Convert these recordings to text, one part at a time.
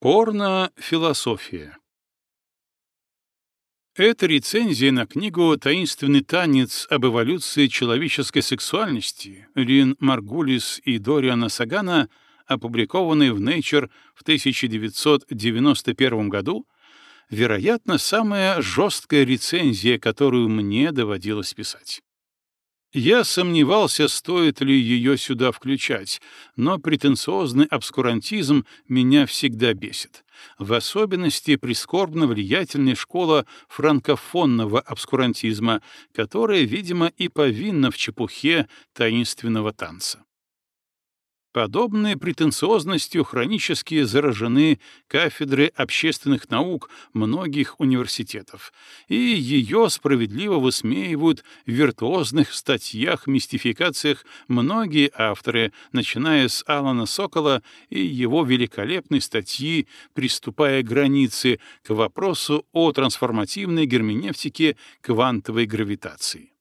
Порно-философия Эта рецензия на книгу «Таинственный танец об эволюции человеческой сексуальности» Рин Маргулис и Дориана Сагана, опубликованной в Nature в 1991 году, вероятно, самая жесткая рецензия, которую мне доводилось писать. Я сомневался, стоит ли ее сюда включать, но претенциозный обскурантизм меня всегда бесит. В особенности прискорбно влиятельная школа франкофонного обскурантизма, которая, видимо, и повинна в чепухе таинственного танца. Подобной претенциозностью хронически заражены кафедры общественных наук многих университетов, и ее справедливо высмеивают в виртуозных статьях-мистификациях многие авторы, начиная с Алана Сокола и его великолепной статьи «Приступая к границе» к вопросу о трансформативной герменевтике квантовой гравитации.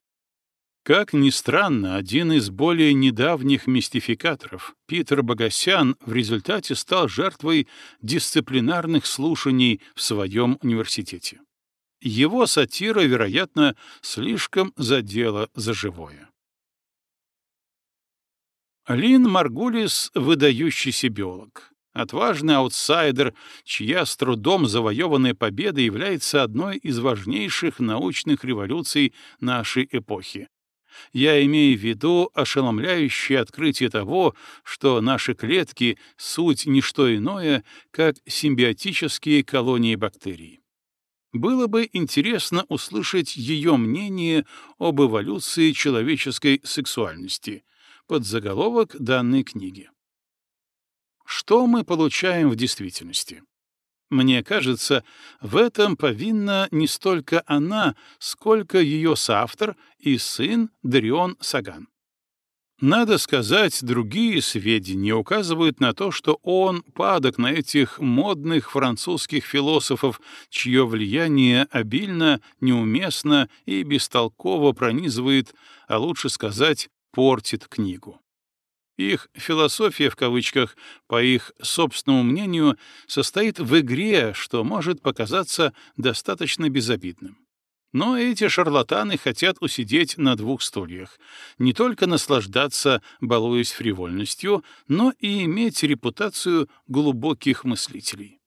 Как ни странно, один из более недавних мистификаторов, Питер Богосян, в результате стал жертвой дисциплинарных слушаний в своем университете. Его сатира, вероятно, слишком задела за живое. Лин Маргулис — выдающийся биолог. Отважный аутсайдер, чья с трудом завоеванная победа является одной из важнейших научных революций нашей эпохи я имею в виду ошеломляющее открытие того, что наши клетки — суть не что иное, как симбиотические колонии бактерий. Было бы интересно услышать ее мнение об эволюции человеческой сексуальности под заголовок данной книги. Что мы получаем в действительности? Мне кажется, в этом повинна не столько она, сколько ее соавтор и сын Дарион Саган. Надо сказать, другие сведения указывают на то, что он падок на этих модных французских философов, чье влияние обильно, неуместно и бестолково пронизывает, а лучше сказать, портит книгу. Их «философия» в кавычках, по их собственному мнению, состоит в игре, что может показаться достаточно безобидным. Но эти шарлатаны хотят усидеть на двух стульях, не только наслаждаться, балуясь фривольностью, но и иметь репутацию глубоких мыслителей.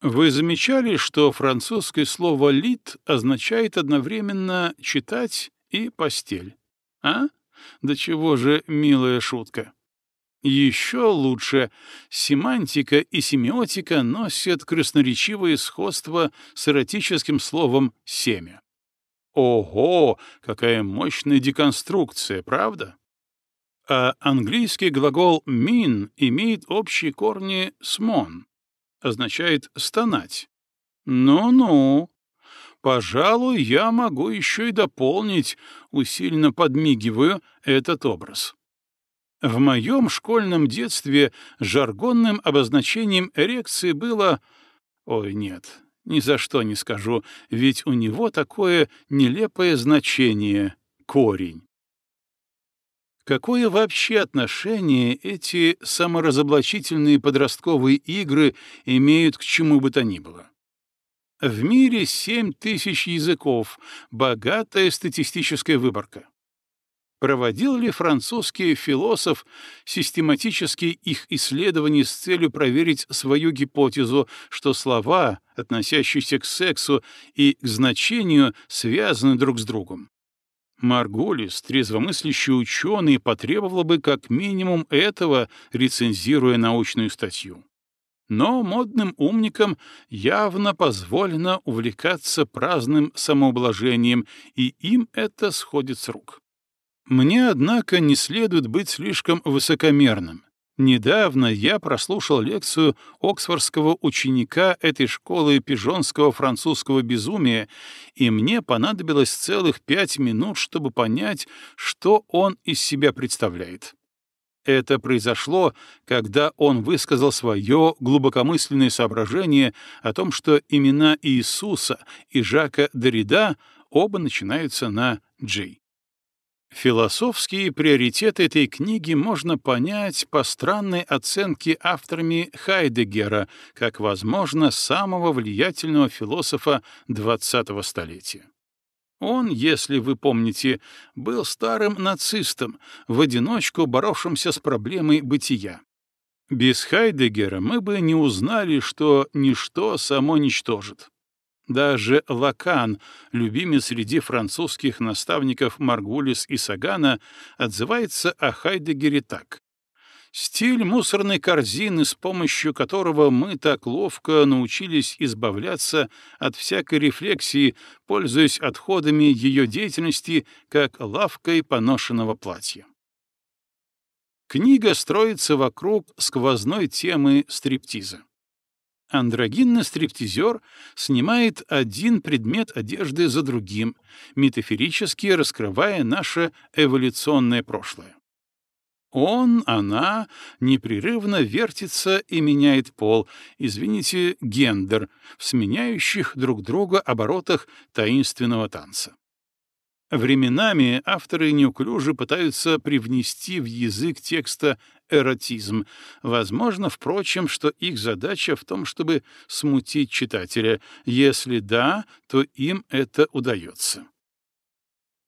Вы замечали, что французское слово «лит» означает одновременно «читать» и «постель»? А? Да чего же милая шутка. Еще лучше, семантика и семиотика носят красноречивое сходство с эротическим словом «семя». Ого, какая мощная деконструкция, правда? А английский глагол «mean» имеет общие корни с «mon», означает «стонать». Ну-ну, Пожалуй, я могу еще и дополнить, усиленно подмигиваю, этот образ. В моем школьном детстве жаргонным обозначением эрекции было... Ой, нет, ни за что не скажу, ведь у него такое нелепое значение — корень. Какое вообще отношение эти саморазоблачительные подростковые игры имеют к чему бы то ни было? В мире семь тысяч языков, богатая статистическая выборка. Проводил ли французский философ систематические их исследования с целью проверить свою гипотезу, что слова, относящиеся к сексу и к значению, связаны друг с другом? Маргулис, трезвомыслящий ученый, потребовал бы как минимум этого, рецензируя научную статью. Но модным умникам явно позволено увлекаться праздным самоублажением, и им это сходит с рук. Мне, однако, не следует быть слишком высокомерным. Недавно я прослушал лекцию оксфордского ученика этой школы пижонского французского безумия, и мне понадобилось целых пять минут, чтобы понять, что он из себя представляет. Это произошло, когда он высказал свое глубокомысленное соображение о том, что имена Иисуса и Жака Derrida оба начинаются на «Джей». Философские приоритеты этой книги можно понять по странной оценке авторами Хайдегера как, возможно, самого влиятельного философа XX столетия. Он, если вы помните, был старым нацистом, в одиночку боровшимся с проблемой бытия. Без Хайдегера мы бы не узнали, что ничто само ничтожит. Даже Лакан, любимый среди французских наставников Маргулис и Сагана, отзывается о Хайдегере так. Стиль мусорной корзины, с помощью которого мы так ловко научились избавляться от всякой рефлексии, пользуясь отходами ее деятельности, как лавкой поношенного платья. Книга строится вокруг сквозной темы стриптиза. Андрогинный стриптизер снимает один предмет одежды за другим, метафорически раскрывая наше эволюционное прошлое. Он, она непрерывно вертится и меняет пол, извините, гендер, в сменяющих друг друга оборотах таинственного танца. Временами авторы неуклюже пытаются привнести в язык текста эротизм. Возможно, впрочем, что их задача в том, чтобы смутить читателя. Если да, то им это удается.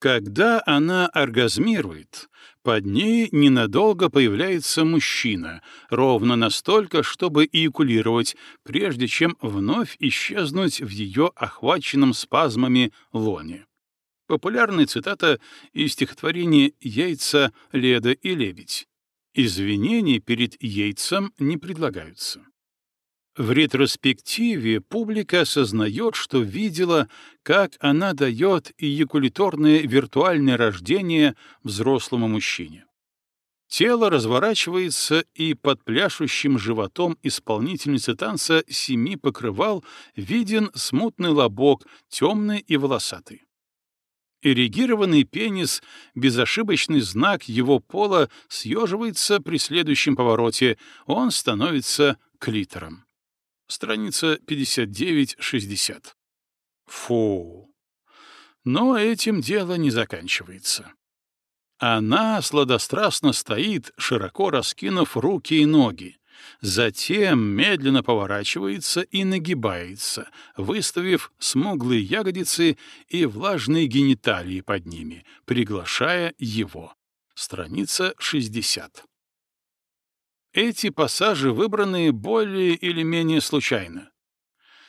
Когда она оргазмирует, под ней ненадолго появляется мужчина, ровно настолько, чтобы эякулировать, прежде чем вновь исчезнуть в ее охваченном спазмами лоне. Популярная цитата из стихотворения «Яйца, Леда и лебедь». Извинений перед яйцем не предлагаются. В ретроспективе публика осознает, что видела, как она дает эякулиторное виртуальное рождение взрослому мужчине. Тело разворачивается, и под пляшущим животом исполнительницы танца семи покрывал виден смутный лобок, темный и волосатый. Эрегированный пенис, безошибочный знак его пола, съеживается при следующем повороте, он становится клитором. Страница 59-60. Фу. Но этим дело не заканчивается. Она сладострастно стоит, широко раскинув руки и ноги, затем медленно поворачивается и нагибается, выставив смуглые ягодицы и влажные гениталии под ними, приглашая его. Страница 60. Эти пассажи выбраны более или менее случайно.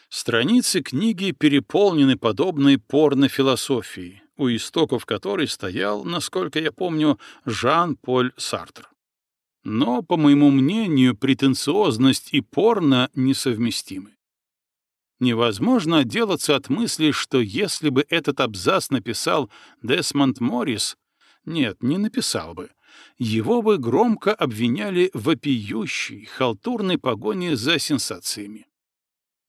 Страницы книги переполнены подобной порно-философией, у истоков которой стоял, насколько я помню, Жан-Поль Сартр. Но, по моему мнению, претенциозность и порно несовместимы. Невозможно отделаться от мысли, что если бы этот абзац написал Десмонд Моррис, нет, не написал бы, его бы громко обвиняли в вопиющей, халтурной погоне за сенсациями.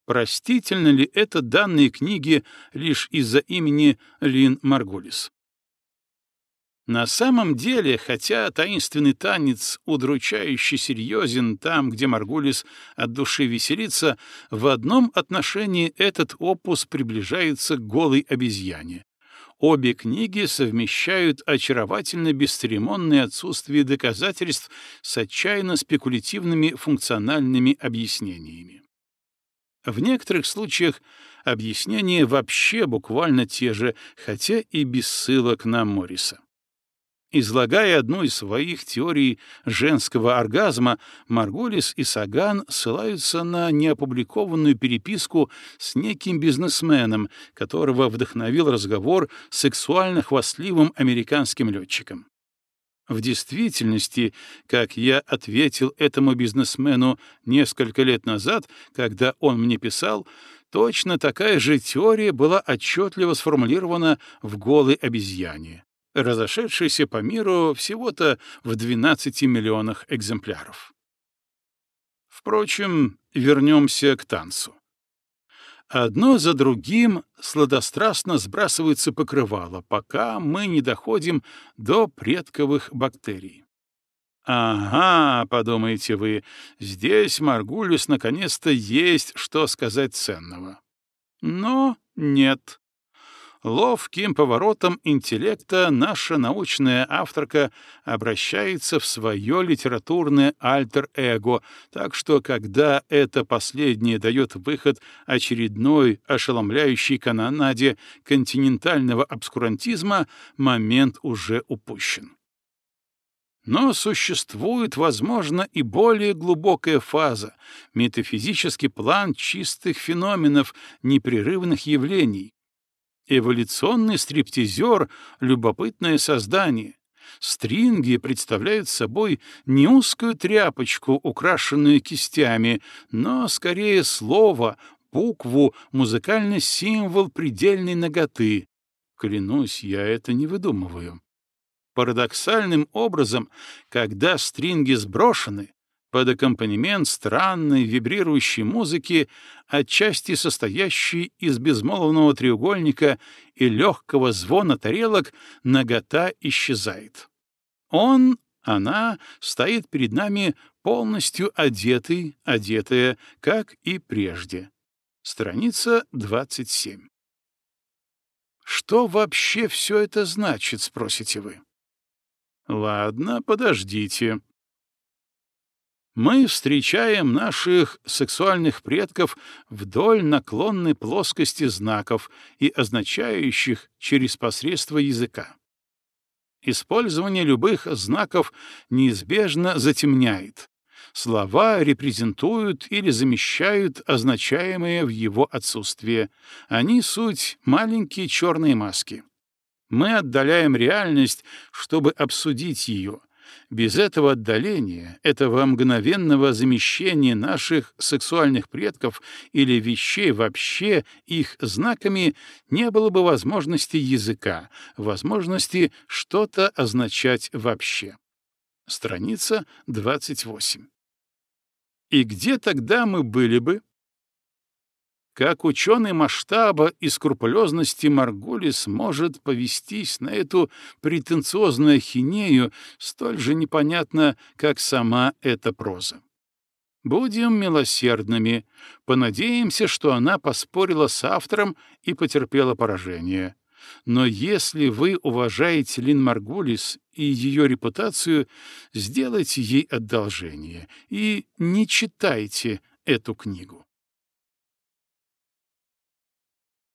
Простительно ли это данные книги лишь из-за имени Лин Маргулис? На самом деле, хотя таинственный танец удручающе серьезен там, где Маргулис от души веселится, в одном отношении этот опус приближается к голой обезьяне. Обе книги совмещают очаровательно бесцеремонное отсутствие доказательств с отчаянно спекулятивными функциональными объяснениями. В некоторых случаях объяснения вообще буквально те же, хотя и без ссылок на Морриса. Излагая одну из своих теорий женского оргазма, Маргулис и Саган ссылаются на неопубликованную переписку с неким бизнесменом, которого вдохновил разговор с сексуально-хвастливым американским летчиком. В действительности, как я ответил этому бизнесмену несколько лет назад, когда он мне писал, точно такая же теория была отчетливо сформулирована в «Голой обезьяне» разошедшийся по миру всего-то в 12 миллионах экземпляров. Впрочем, вернемся к танцу. Одно за другим сладострастно сбрасывается покрывало, пока мы не доходим до предковых бактерий. «Ага», — подумаете вы, — «здесь, Маргулис, наконец-то есть что сказать ценного». Но нет. Ловким поворотом интеллекта наша научная авторка обращается в свое литературное альтер-эго, так что когда это последнее дает выход очередной ошеломляющей канонаде континентального обскурантизма, момент уже упущен. Но существует, возможно, и более глубокая фаза, метафизический план чистых феноменов, непрерывных явлений, Эволюционный стриптизер — любопытное создание. Стринги представляют собой не узкую тряпочку, украшенную кистями, но скорее слово, букву, музыкальный символ предельной ноготы. Клянусь, я это не выдумываю. Парадоксальным образом, когда стринги сброшены, под аккомпанемент странной вибрирующей музыки, отчасти состоящей из безмолвного треугольника и легкого звона тарелок, нагота исчезает. Он, она стоит перед нами полностью одетый, одетая, как и прежде. Страница 27. Что вообще все это значит, спросите вы? Ладно, подождите мы встречаем наших сексуальных предков вдоль наклонной плоскости знаков и означающих через посредство языка. Использование любых знаков неизбежно затемняет. Слова репрезентуют или замещают означаемое в его отсутствие. Они — суть маленькие черные маски. Мы отдаляем реальность, чтобы обсудить ее, без этого отдаления, этого мгновенного замещения наших сексуальных предков или вещей вообще их знаками не было бы возможности языка, возможности что-то означать вообще. Страница 28. И где тогда мы были бы? Как ученый масштаба и скрупулезности Маргулис может повестись на эту претенциозную ахинею столь же непонятно, как сама эта проза. Будем милосердными, понадеемся, что она поспорила с автором и потерпела поражение. Но если вы уважаете Лин Маргулис и ее репутацию, сделайте ей одолжение и не читайте эту книгу.